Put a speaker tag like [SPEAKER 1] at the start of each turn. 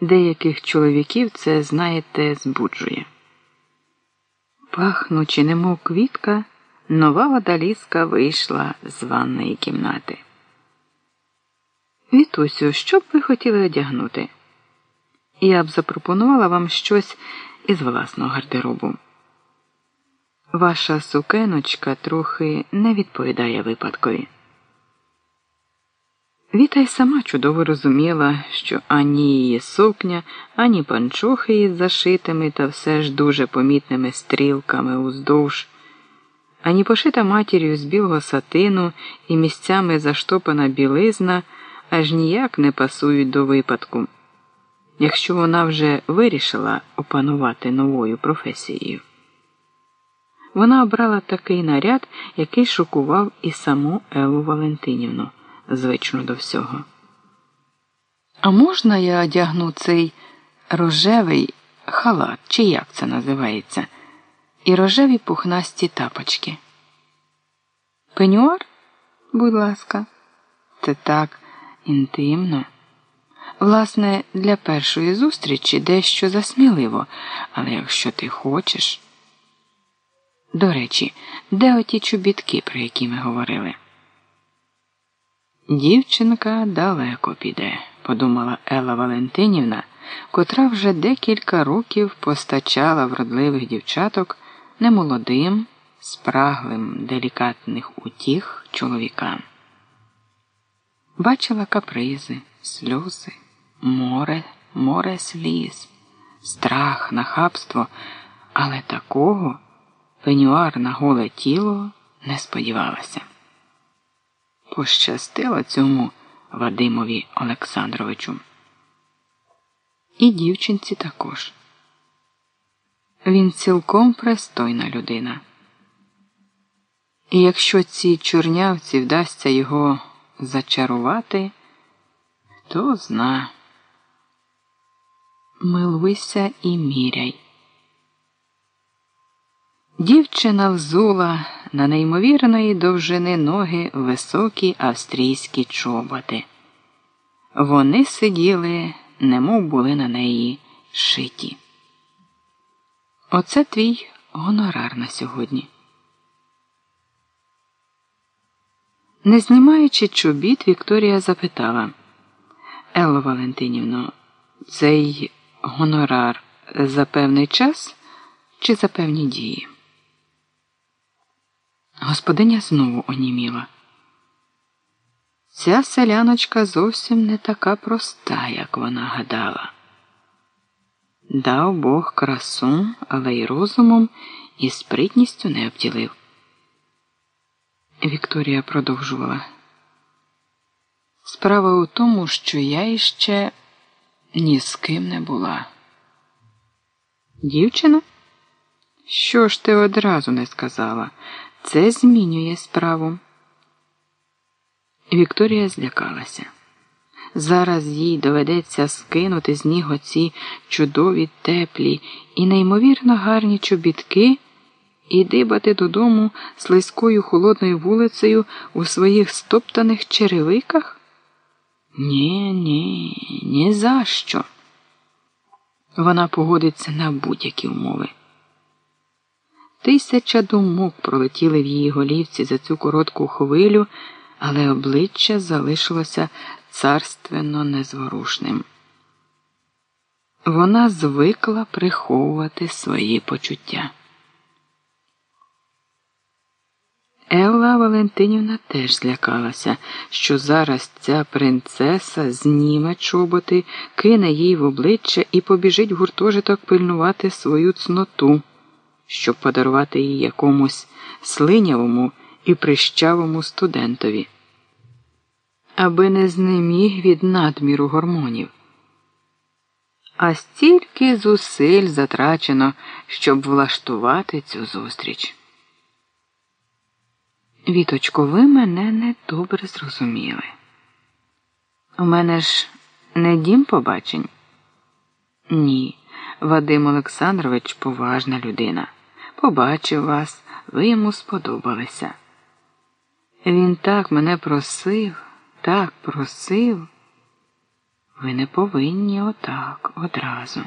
[SPEAKER 1] Деяких чоловіків це, знаєте, збуджує. Пахнучи, немов квітка, нова водолізка вийшла з ванної кімнати. Вітусю, що б ви хотіли одягнути? Я б запропонувала вам щось із власного гардеробу. Ваша сукеночка трохи не відповідає випадкові. Віта й сама чудово розуміла, що ані її сукня, ані панчохи із зашитими та все ж дуже помітними стрілками уздовж, ані пошита матір'ю з білого сатину і місцями заштопана білизна аж ніяк не пасують до випадку, якщо вона вже вирішила опанувати новою професією. Вона обрала такий наряд, який шокував і саму Елу Валентинівну звично до всього. А можна я одягну цей рожевий халат, чи як це називається, і рожеві пухнасті тапочки? Пенюар, будь ласка, це так інтимно. Власне, для першої зустрічі дещо засміливо, але якщо ти хочеш. До речі, де оті чобітки, про які ми говорили? Дівчинка далеко піде, подумала Елла Валентинівна, котра вже декілька років постачала вродливих дівчаток немолодим, спраглим делікатних утіх чоловікам. Бачила капризи, сльози, море, море сліз, страх, нахабство, але такого пенюар на голе тіло не сподівалася. Пощастило цьому Вадимові Олександровичу. І дівчинці також. Він цілком пристойна людина. І якщо цій чорнявці вдасться його зачарувати, то зна. Милуйся і міряй. Дівчина взула на неймовірної довжини ноги високі австрійські чоботи. Вони сиділи, немов були на неї шиті. Оце твій гонорар на сьогодні. Не знімаючи чобіт, Вікторія запитала Елло Валентинівно, цей гонорар за певний час чи за певні дії? Господиня знову оніміла. Ця селяночка зовсім не така проста, як вона гадала. Дав Бог красу, але й розумом і спритністю не обділив. Вікторія продовжувала. Справа у тому, що я іще ні з ким не була. Дівчина? Що ж ти одразу не сказала? Це змінює справу. Вікторія злякалася. Зараз їй доведеться скинути з ніг оці чудові теплі і неймовірно гарні чобітки і дибати додому слизькою холодною вулицею у своїх стоптаних черевиках? Ні, ні, ні за що. Вона погодиться на будь-які умови. Тисяча думок пролетіли в її голівці за цю коротку хвилю, але обличчя залишилося царственно незворушним. Вона звикла приховувати свої почуття. Елла Валентинівна теж злякалася, що зараз ця принцеса зніме чоботи, кине їй в обличчя і побіжить в гуртожиток пильнувати свою цноту щоб подарувати її якомусь слинявому і прищавому студентові, аби не знеміг від надміру гормонів. А стільки зусиль затрачено, щоб влаштувати цю зустріч. Віточко, ви мене не добре зрозуміли. У мене ж не дім побачень? Ні, Вадим Олександрович поважна людина побачив вас, ви йому сподобалися. Він так мене просив, так просив. Ви не повинні отак одразу.